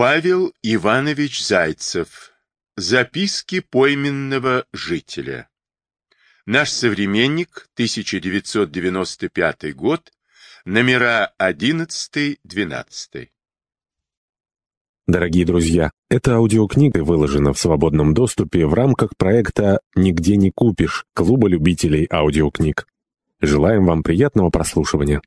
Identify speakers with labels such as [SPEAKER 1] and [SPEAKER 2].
[SPEAKER 1] Павел Иванович Зайцев. Записки пойменного жителя. Наш современник, 1995 год, номера 11-12.
[SPEAKER 2] Дорогие друзья, эта аудиокнига выложена в свободном доступе в рамках проекта «Нигде не купишь» Клуба любителей аудиокниг. Желаем вам приятного прослушивания.